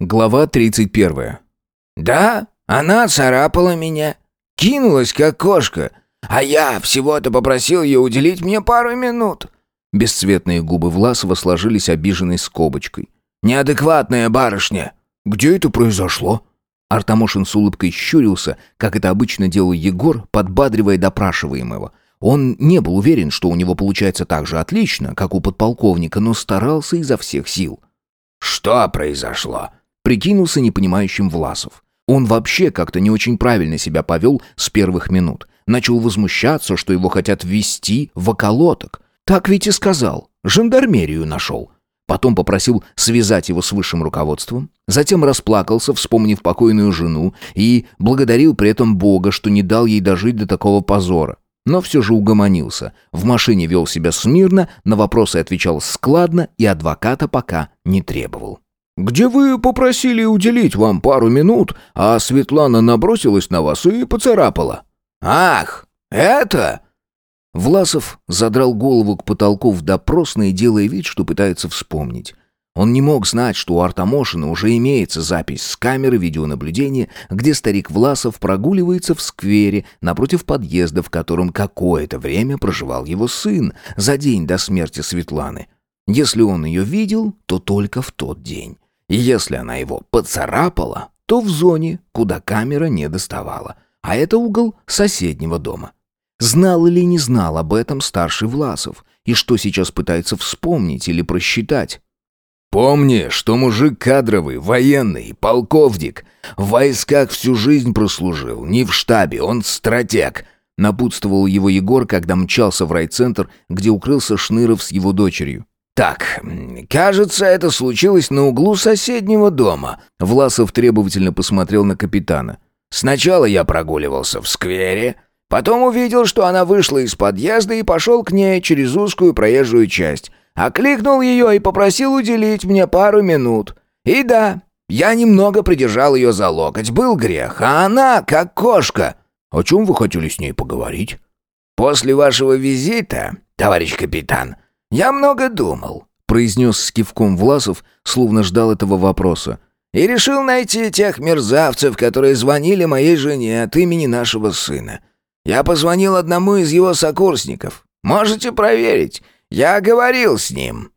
Глава 31. «Да, она царапала меня, кинулась как кошка, а я всего-то попросил ее уделить мне пару минут». Бесцветные губы Власова сложились обиженной скобочкой. «Неадекватная барышня!» «Где это произошло?» Артамошин с улыбкой щурился, как это обычно делал Егор, подбадривая допрашиваемого. Он не был уверен, что у него получается так же отлично, как у подполковника, но старался изо всех сил. «Что произошло?» Прикинулся непонимающим Власов. Он вообще как-то не очень правильно себя повел с первых минут. Начал возмущаться, что его хотят ввести в околоток. Так ведь и сказал. Жандармерию нашел. Потом попросил связать его с высшим руководством. Затем расплакался, вспомнив покойную жену, и благодарил при этом Бога, что не дал ей дожить до такого позора. Но все же угомонился. В машине вел себя смирно, на вопросы отвечал складно и адвоката пока не требовал. «Где вы попросили уделить вам пару минут, а Светлана набросилась на вас и поцарапала?» «Ах, это...» Власов задрал голову к потолку в допросной, делая вид, что пытается вспомнить. Он не мог знать, что у Артамошина уже имеется запись с камеры видеонаблюдения, где старик Власов прогуливается в сквере напротив подъезда, в котором какое-то время проживал его сын за день до смерти Светланы. Если он ее видел, то только в тот день. И если она его поцарапала, то в зоне, куда камера не доставала. А это угол соседнего дома. Знал или не знал об этом старший Власов? И что сейчас пытается вспомнить или просчитать? «Помни, что мужик кадровый, военный, полковник. В войсках всю жизнь прослужил, не в штабе, он стратег», напутствовал его Егор, когда мчался в райцентр, где укрылся Шныров с его дочерью. «Так, кажется, это случилось на углу соседнего дома». Власов требовательно посмотрел на капитана. «Сначала я прогуливался в сквере, потом увидел, что она вышла из подъезда и пошел к ней через узкую проезжую часть. Окликнул ее и попросил уделить мне пару минут. И да, я немного придержал ее за локоть, был грех, а она как кошка». «О чем вы хотели с ней поговорить?» «После вашего визита, товарищ капитан, «Я много думал», — произнес с кивком Власов, словно ждал этого вопроса. «И решил найти тех мерзавцев, которые звонили моей жене от имени нашего сына. Я позвонил одному из его сокурсников. Можете проверить. Я говорил с ним».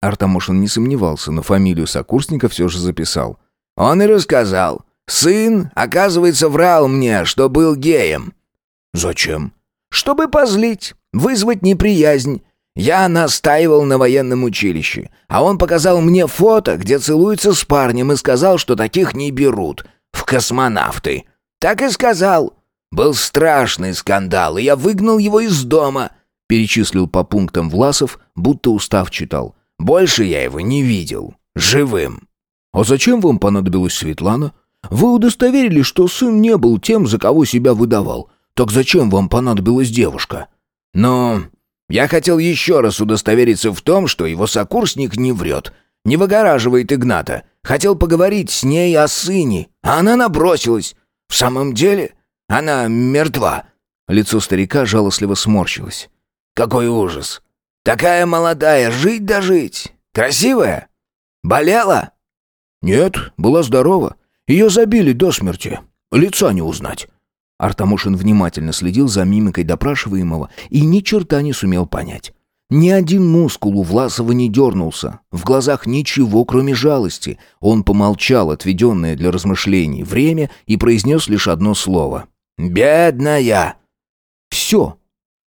Артамошин не сомневался, но фамилию сокурсника все же записал. «Он и рассказал. Сын, оказывается, врал мне, что был геем». «Зачем?» «Чтобы позлить, вызвать неприязнь. Я настаивал на военном училище, а он показал мне фото, где целуется с парнем и сказал, что таких не берут в космонавты. Так и сказал. Был страшный скандал, и я выгнал его из дома. Перечислил по пунктам Власов, будто устав читал. Больше я его не видел. Живым. «А зачем вам понадобилась Светлана? Вы удостоверились, что сын не был тем, за кого себя выдавал. Так зачем вам понадобилась девушка?» «Ну, я хотел еще раз удостовериться в том, что его сокурсник не врет, не выгораживает Игната. Хотел поговорить с ней о сыне, а она набросилась. В самом деле, она мертва». Лицо старика жалостливо сморщилось. «Какой ужас! Такая молодая, жить да жить! Красивая? Болела?» «Нет, была здорова. Ее забили до смерти. Лица не узнать». Артамушин внимательно следил за мимикой допрашиваемого и ни черта не сумел понять. Ни один мускул у Власова не дернулся. В глазах ничего, кроме жалости. Он помолчал, отведенное для размышлений время, и произнес лишь одно слово. «Бедная!» «Все.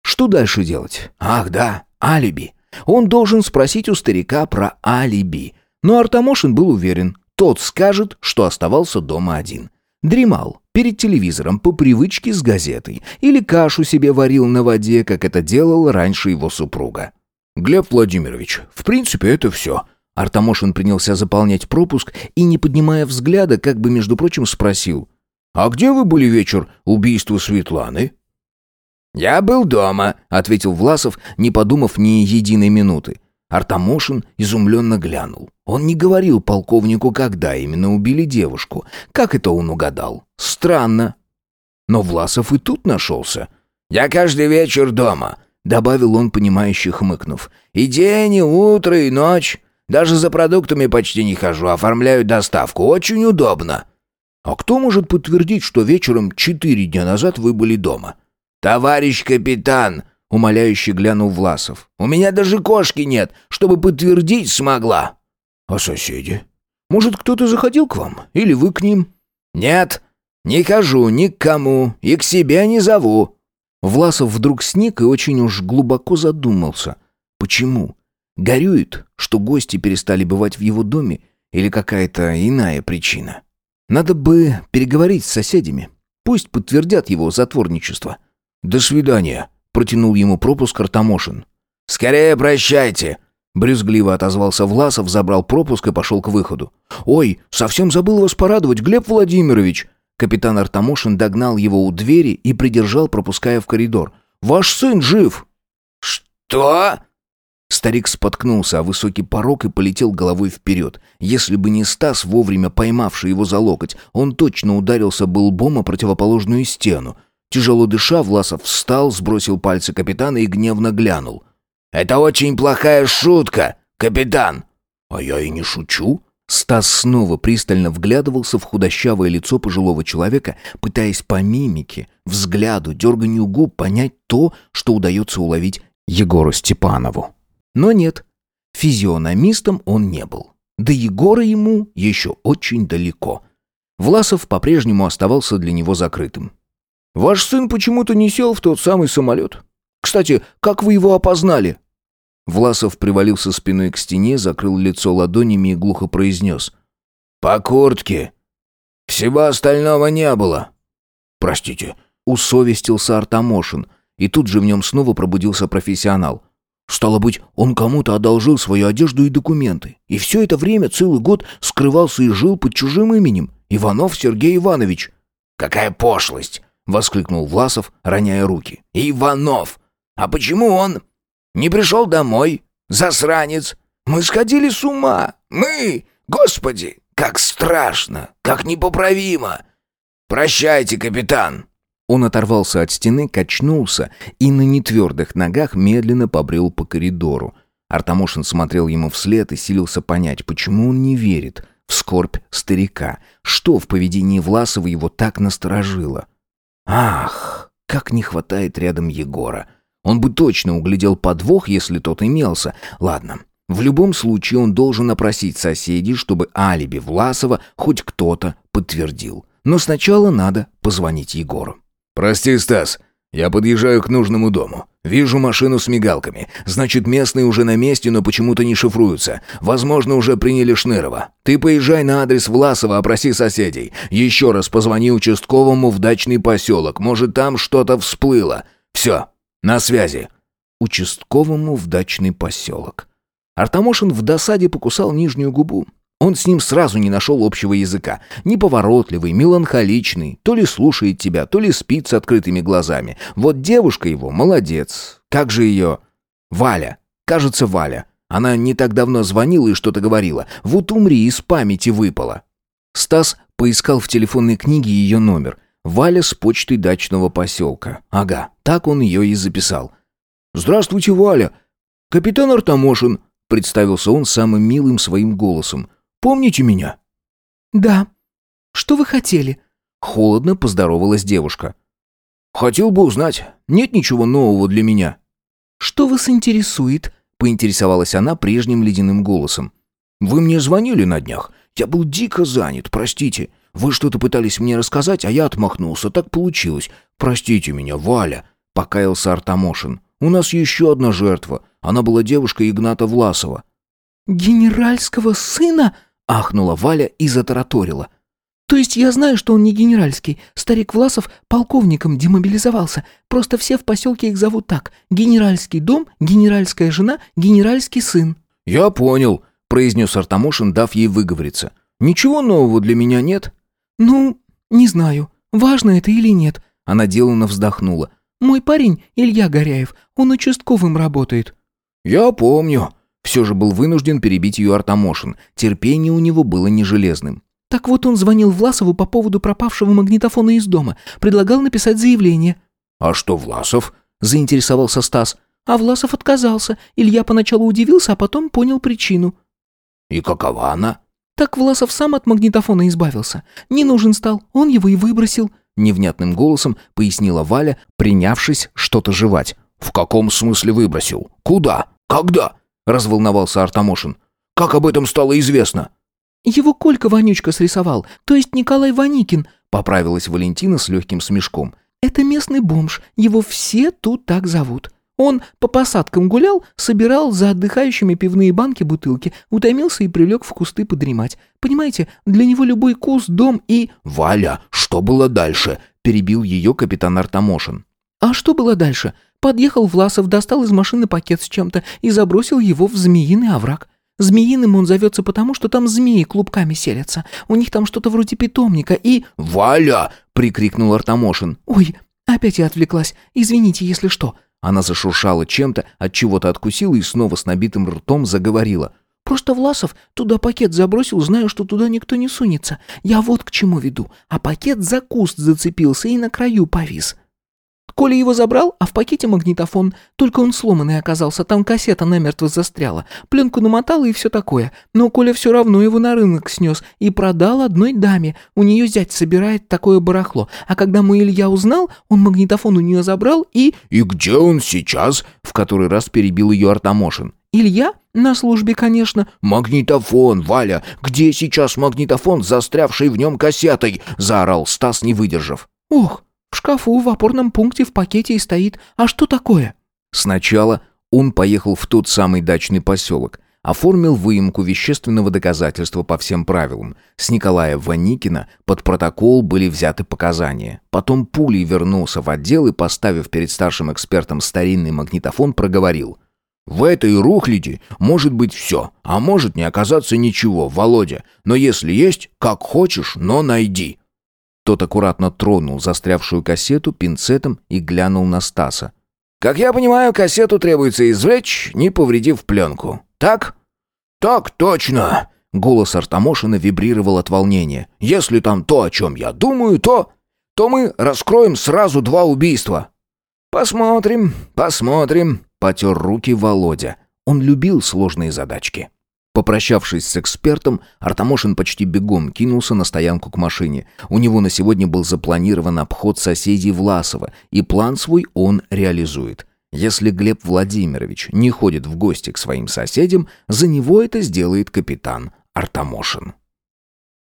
Что дальше делать? Ах, да, алиби. Он должен спросить у старика про алиби. Но Артамошин был уверен, тот скажет, что оставался дома один. Дремал перед телевизором по привычке с газетой или кашу себе варил на воде, как это делал раньше его супруга. «Глеб Владимирович, в принципе, это все». Артамошин принялся заполнять пропуск и, не поднимая взгляда, как бы, между прочим, спросил. «А где вы были вечер убийства Светланы?» «Я был дома», — ответил Власов, не подумав ни единой минуты. Артамошин изумленно глянул. Он не говорил полковнику, когда именно убили девушку. Как это он угадал? Странно. Но Власов и тут нашелся. «Я каждый вечер дома», — добавил он, понимающе хмыкнув. «И день, и утро, и ночь. Даже за продуктами почти не хожу, оформляю доставку. Очень удобно». «А кто может подтвердить, что вечером четыре дня назад вы были дома?» «Товарищ капитан!» — умоляюще глянул Власов. «У меня даже кошки нет, чтобы подтвердить смогла». «А соседи? Может, кто-то заходил к вам? Или вы к ним?» «Нет, не хожу ни к кому и к себе не зову». Власов вдруг сник и очень уж глубоко задумался. Почему? Горюет, что гости перестали бывать в его доме или какая-то иная причина? Надо бы переговорить с соседями. Пусть подтвердят его затворничество. «До свидания», — протянул ему пропуск Артамошин. «Скорее прощайте», Брюзгливо отозвался Власов, забрал пропуск и пошел к выходу. «Ой, совсем забыл вас порадовать, Глеб Владимирович!» Капитан Артамошин догнал его у двери и придержал, пропуская в коридор. «Ваш сын жив!» «Что?» Старик споткнулся о высокий порог и полетел головой вперед. Если бы не Стас, вовремя поймавший его за локоть, он точно ударился бы лбом о противоположную стену. Тяжело дыша, Власов встал, сбросил пальцы капитана и гневно глянул. «Это очень плохая шутка, капитан!» «А я и не шучу!» Стас снова пристально вглядывался в худощавое лицо пожилого человека, пытаясь по мимике, взгляду, дерганию губ понять то, что удается уловить Егору Степанову. Но нет, физиономистом он не был. До Егора ему еще очень далеко. Власов по-прежнему оставался для него закрытым. «Ваш сын почему-то не сел в тот самый самолет. Кстати, как вы его опознали?» Власов привалился спиной к стене, закрыл лицо ладонями и глухо произнес. «По куртке. Всего остального не было». «Простите», — усовестился Артамошин, и тут же в нем снова пробудился профессионал. Стало быть, он кому-то одолжил свою одежду и документы, и все это время, целый год, скрывался и жил под чужим именем. Иванов Сергей Иванович. «Какая пошлость!» — воскликнул Власов, роняя руки. «Иванов! А почему он...» Не пришел домой? Засранец! Мы сходили с ума! Мы! Господи! Как страшно! Как непоправимо! Прощайте, капитан!» Он оторвался от стены, качнулся и на нетвердых ногах медленно побрел по коридору. Артамошин смотрел ему вслед и силился понять, почему он не верит в скорбь старика, что в поведении Власова его так насторожило. Ах, как не хватает рядом Егора! Он бы точно углядел подвох, если тот имелся. Ладно, в любом случае он должен опросить соседей, чтобы алиби Власова хоть кто-то подтвердил. Но сначала надо позвонить Егору. «Прости, Стас, я подъезжаю к нужному дому. Вижу машину с мигалками. Значит, местные уже на месте, но почему-то не шифруются. Возможно, уже приняли Шнырова. Ты поезжай на адрес Власова, опроси соседей. Еще раз позвони участковому в дачный поселок. Может, там что-то всплыло. Все, «На связи!» Участковому в дачный поселок. Артамошин в досаде покусал нижнюю губу. Он с ним сразу не нашел общего языка. Неповоротливый, меланхоличный. То ли слушает тебя, то ли спит с открытыми глазами. Вот девушка его молодец. Как же ее... Валя. Кажется, Валя. Она не так давно звонила и что-то говорила. Вот умри, из памяти выпала. Стас поискал в телефонной книге ее номер. Валя с почтой дачного поселка. Ага, так он ее и записал. «Здравствуйте, Валя! Капитан Артамошин!» Представился он самым милым своим голосом. «Помните меня?» «Да. Что вы хотели?» Холодно поздоровалась девушка. «Хотел бы узнать, нет ничего нового для меня?» «Что вас интересует?» Поинтересовалась она прежним ледяным голосом. «Вы мне звонили на днях. Я был дико занят, простите. Вы что-то пытались мне рассказать, а я отмахнулся. Так получилось. Простите меня, Валя», — покаялся Артамошин. «У нас еще одна жертва. Она была девушка Игната Власова». «Генеральского сына?» — ахнула Валя и затараторила. «То есть я знаю, что он не генеральский. Старик Власов полковником демобилизовался. Просто все в поселке их зовут так. Генеральский дом, генеральская жена, генеральский сын». «Я понял», — произнес Артамошин, дав ей выговориться. «Ничего нового для меня нет?» «Ну, не знаю, важно это или нет», — она деланно вздохнула. «Мой парень, Илья Горяев, он участковым работает». «Я помню». Все же был вынужден перебить ее Артамошин. Терпение у него было не железным. «Так вот он звонил Власову по поводу пропавшего магнитофона из дома. Предлагал написать заявление». «А что Власов?» – заинтересовался Стас. А Власов отказался. Илья поначалу удивился, а потом понял причину. И какова она?» Так Власов сам от магнитофона избавился. Не нужен стал, он его и выбросил. Невнятным голосом пояснила Валя, принявшись что-то жевать. «В каком смысле выбросил? Куда? Когда?» Разволновался Артамошин. «Как об этом стало известно?» «Его Колька Вонючка срисовал, то есть Николай Ваникин», поправилась Валентина с легким смешком. «Это местный бомж, его все тут так зовут. Он по посадкам гулял, собирал за отдыхающими пивные банки бутылки, утомился и прилег в кусты подремать. Понимаете, для него любой куст, дом и... «Валя, что было дальше?» – перебил ее капитан Артамошин. «А что было дальше? Подъехал Власов, достал из машины пакет с чем-то и забросил его в змеиный овраг. Змеиным он зовется потому, что там змеи клубками селятся. У них там что-то вроде питомника и...» «Валя!» – прикрикнул Артамошин. «Ой, опять я отвлеклась. Извините, если что». Она зашуршала чем-то, от чего-то откусила и снова с набитым ртом заговорила. «Просто Власов туда пакет забросил, зная, что туда никто не сунется. Я вот к чему веду. А пакет за куст зацепился и на краю повис. Коля его забрал, а в пакете магнитофон. Только он сломанный оказался, там кассета намертво застряла. Пленку намотала и все такое. Но Коля все равно его на рынок снес и продал одной даме. У нее зять собирает такое барахло. А когда мой Илья узнал, он магнитофон у нее забрал и... «И где он сейчас?» В который раз перебил ее Артамошин. «Илья? На службе, конечно». «Магнитофон, Валя! Где сейчас магнитофон, застрявший в нем кассетой?» Заорал Стас, не выдержав. «Ох, в шкафу в опорном пункте в пакете и стоит. А что такое?» Сначала он поехал в тот самый дачный поселок, оформил выемку вещественного доказательства по всем правилам. С Николая Ваникина под протокол были взяты показания. Потом пулей вернулся в отдел и, поставив перед старшим экспертом старинный магнитофон, проговорил. «В этой рухляди может быть все, а может не оказаться ничего, Володя. Но если есть, как хочешь, но найди». Тот аккуратно тронул застрявшую кассету пинцетом и глянул на Стаса. «Как я понимаю, кассету требуется извлечь, не повредив пленку. Так?» «Так точно!» Голос Артамошина вибрировал от волнения. «Если там то, о чем я думаю, то... то мы раскроем сразу два убийства». «Посмотрим, посмотрим», — потер руки Володя. Он любил сложные задачки. Попрощавшись с экспертом, Артамошин почти бегом кинулся на стоянку к машине. У него на сегодня был запланирован обход соседей Власова, и план свой он реализует. Если Глеб Владимирович не ходит в гости к своим соседям, за него это сделает капитан Артамошин.